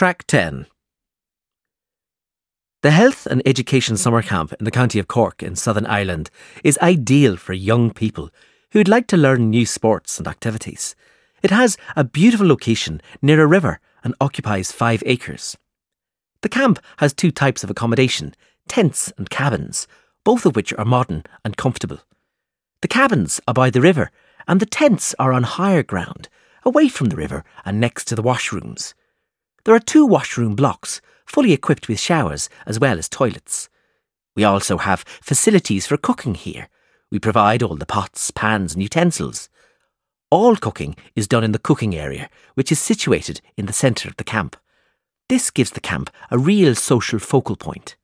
Track 10. The Health and Education Summer Camp in the County of Cork in Southern Ireland is ideal for young people who'd like to learn new sports and activities. It has a beautiful location near a river and occupies five acres. The camp has two types of accommodation tents and cabins, both of which are modern and comfortable. The cabins are by the river, and the tents are on higher ground, away from the river and next to the washrooms. There are two washroom blocks, fully equipped with showers as well as toilets. We also have facilities for cooking here. We provide all the pots, pans, and utensils. All cooking is done in the cooking area, which is situated in the centre of the camp. This gives the camp a real social focal point.